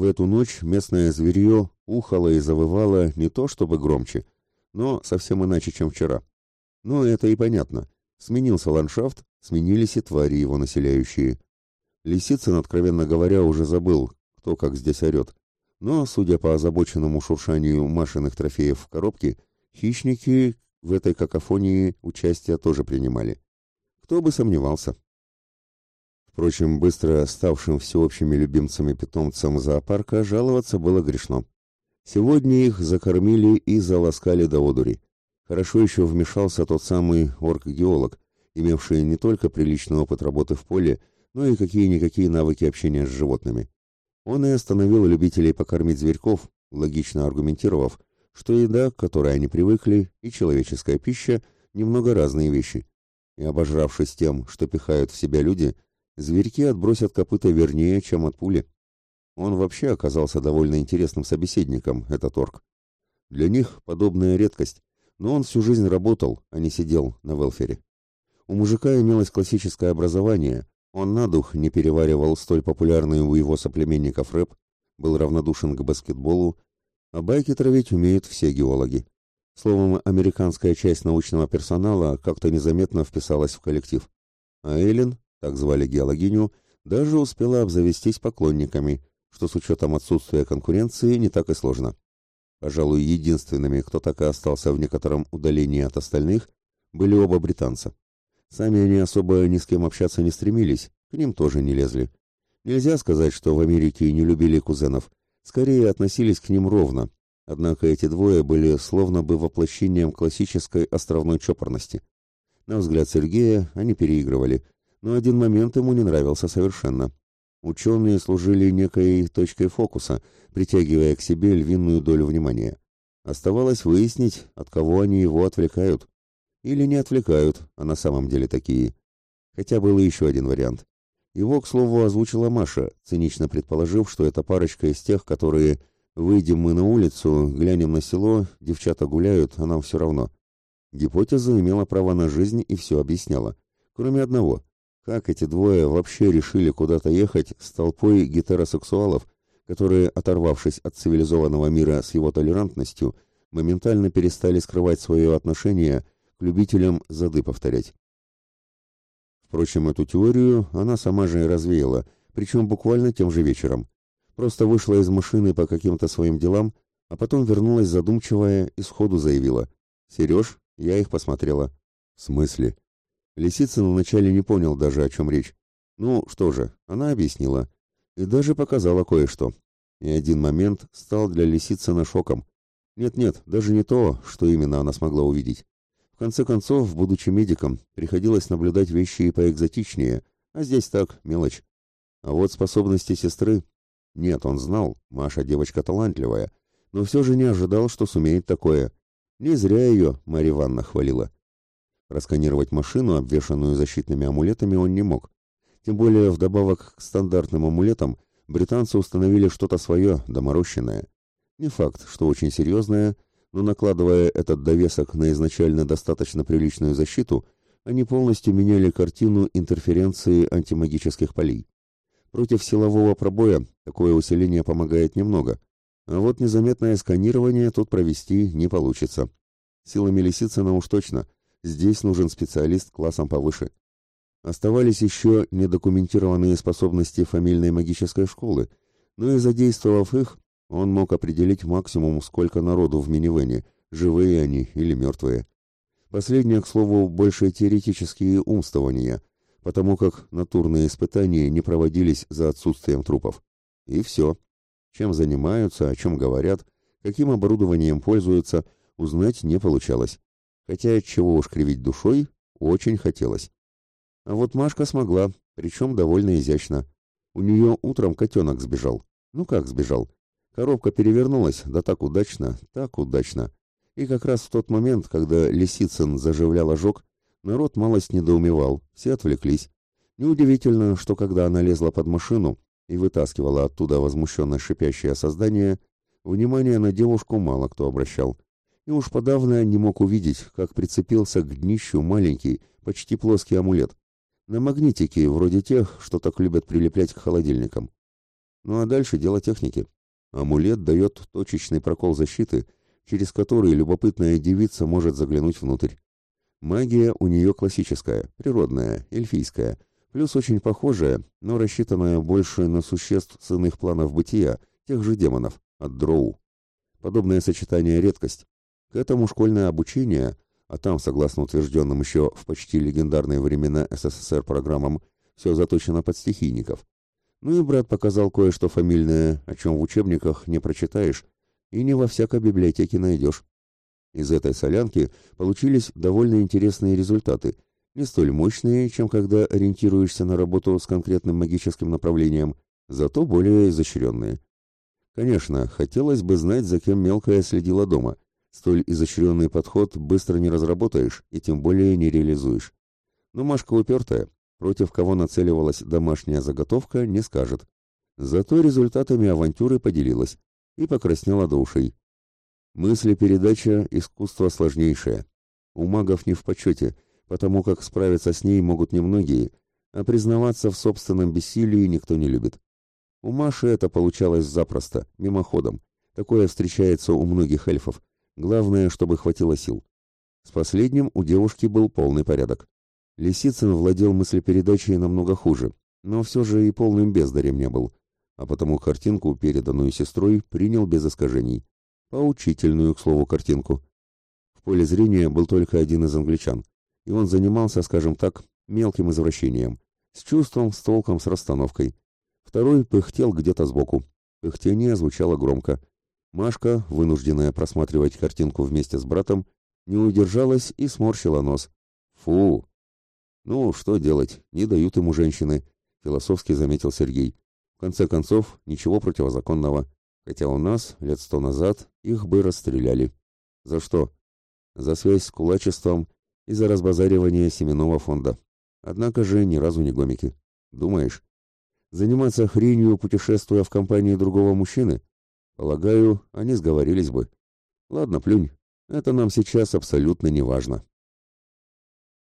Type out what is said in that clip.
В эту ночь местное зверье ухало и завывало не то чтобы громче, но совсем иначе, чем вчера. Но это и понятно. Сменился ландшафт, сменились и твари его населяющие. Лисицын, откровенно говоря, уже забыл, кто как здесь орет. Но, судя по озабоченному шуршанию машинных трофеев в коробке, хищники в этой какофонии участие тоже принимали. Кто бы сомневался. Впрочем, быстро ставшим всеобщими любимцами питомцам зоопарка жаловаться было грешно. Сегодня их закормили и заласкали до одури. Хорошо еще вмешался тот самый орк-геолог, имевший не только приличный опыт работы в поле, но и какие-никакие навыки общения с животными. Он и остановил любителей покормить зверьков, логично аргументировав, что еда, к которой они привыкли, и человеческая пища – немного разные вещи. И обожравшись тем, что пихают в себя люди, зверьки отбросят копыта вернее, чем от пули. Он вообще оказался довольно интересным собеседником, этот орк. Для них подобная редкость, но он всю жизнь работал, а не сидел на велфере. У мужика имелось классическое образование, он на дух не переваривал столь популярный у его соплеменников рэп, был равнодушен к баскетболу, а байки травить умеют все геологи. Словом, американская часть научного персонала как-то незаметно вписалась в коллектив. А Эллен, так звали геологиню, даже успела обзавестись поклонниками, что с учетом отсутствия конкуренции не так и сложно. Пожалуй, единственными, кто так и остался в некотором удалении от остальных, были оба британца. Сами они особо ни с кем общаться не стремились, к ним тоже не лезли. Нельзя сказать, что в Америке не любили кузенов, скорее относились к ним ровно, однако эти двое были словно бы воплощением классической островной чопорности. На взгляд Сергея они переигрывали, но один момент ему не нравился совершенно. Ученые служили некой точкой фокуса, притягивая к себе львиную долю внимания. Оставалось выяснить, от кого они его отвлекают. Или не отвлекают, а на самом деле такие. Хотя был еще один вариант. Его, к слову, озвучила Маша, цинично предположив, что это парочка из тех, которые «выйдем мы на улицу, глянем на село, девчата гуляют, а нам все равно». Гипотеза имела право на жизнь и все объясняла. Кроме одного. Как эти двое вообще решили куда-то ехать с толпой гетеросексуалов, которые, оторвавшись от цивилизованного мира с его толерантностью, моментально перестали скрывать свое отношение к любителям зады повторять. Впрочем, эту теорию она сама же и развеяла, причем буквально тем же вечером. Просто вышла из машины по каким-то своим делам, а потом вернулась задумчивая и сходу заявила. «Сереж, я их посмотрела». «В смысле?» Лисицын вначале не понял даже, о чем речь. Ну, что же, она объяснила. И даже показала кое-что. И один момент стал для Лисицына шоком. Нет-нет, даже не то, что именно она смогла увидеть конце концов, будучи медиком, приходилось наблюдать вещи и поэкзотичнее, а здесь так, мелочь. А вот способности сестры... Нет, он знал, Маша девочка талантливая, но все же не ожидал, что сумеет такое. Не зря ее Марья Ивановна хвалила. Расканировать машину, обвешанную защитными амулетами, он не мог. Тем более, вдобавок к стандартным амулетам, британцы установили что-то свое, доморощенное. Не факт, что очень серьезное, но накладывая этот довесок на изначально достаточно приличную защиту, они полностью меняли картину интерференции антимагических полей. Против силового пробоя такое усиление помогает немного, а вот незаметное сканирование тут провести не получится. Силами Лисицына уж точно, здесь нужен специалист классом повыше. Оставались еще недокументированные способности фамильной магической школы, но и задействовав их, он мог определить максимум, сколько народу в минивэне, живые они или мертвые. Последнее, к слову, больше теоретические умствования, потому как натурные испытания не проводились за отсутствием трупов. И все. Чем занимаются, о чем говорят, каким оборудованием пользуются, узнать не получалось. Хотя, чего уж кривить душой, очень хотелось. А вот Машка смогла, причем довольно изящно. У нее утром котенок сбежал. Ну как сбежал? Коробка перевернулась, да так удачно, так удачно. И как раз в тот момент, когда Лисицын заживлял ожог, народ малость недоумевал, все отвлеклись. Неудивительно, что когда она лезла под машину и вытаскивала оттуда возмущенно шипящее создание, внимание на девушку мало кто обращал. И уж подавно не мог увидеть, как прицепился к днищу маленький, почти плоский амулет. На магнитике, вроде тех, что так любят прилеплять к холодильникам. Ну а дальше дело техники. Амулет дает точечный прокол защиты, через который любопытная девица может заглянуть внутрь. Магия у нее классическая, природная, эльфийская, плюс очень похожая, но рассчитанная больше на существ с иных планов бытия, тех же демонов, от дроу. Подобное сочетание – редкость. К этому школьное обучение, а там, согласно утвержденным еще в почти легендарные времена СССР программам, все заточено под стихийников. Ну и брат показал кое-что фамильное, о чем в учебниках не прочитаешь и не во всякой библиотеке найдешь. Из этой солянки получились довольно интересные результаты, не столь мощные, чем когда ориентируешься на работу с конкретным магическим направлением, зато более изощренные. Конечно, хотелось бы знать, за кем мелкая следила дома. Столь изощренный подход быстро не разработаешь и тем более не реализуешь. Но Машка упертая, Против кого нацеливалась домашняя заготовка, не скажет. Зато результатами авантюры поделилась и покраснела до ушей. Мысли-передача – искусство сложнейшее. У магов не в почете, потому как справиться с ней могут немногие, а признаваться в собственном бессилии никто не любит. У Маши это получалось запросто, мимоходом. Такое встречается у многих эльфов. Главное, чтобы хватило сил. С последним у девушки был полный порядок. Лисицын владел мыслепередачей намного хуже, но все же и полным бездарем не был, а потому картинку, переданную сестрой, принял без искажений. Поучительную, к слову, картинку. В поле зрения был только один из англичан, и он занимался, скажем так, мелким извращением, с чувством, с толком, с расстановкой. Второй пыхтел где-то сбоку. Пыхтение звучало громко. Машка, вынужденная просматривать картинку вместе с братом, не удержалась и сморщила нос. «Фу! Ну, что делать, не дают ему женщины, философски заметил Сергей. В конце концов, ничего противозаконного, хотя у нас лет сто назад их бы расстреляли. За что? За связь с кулачеством и за разбазаривание семенного фонда. Однако же ни разу не гомики. Думаешь? Заниматься хренью, путешествуя в компании другого мужчины? Полагаю, они сговорились бы. Ладно, плюнь. Это нам сейчас абсолютно не важно.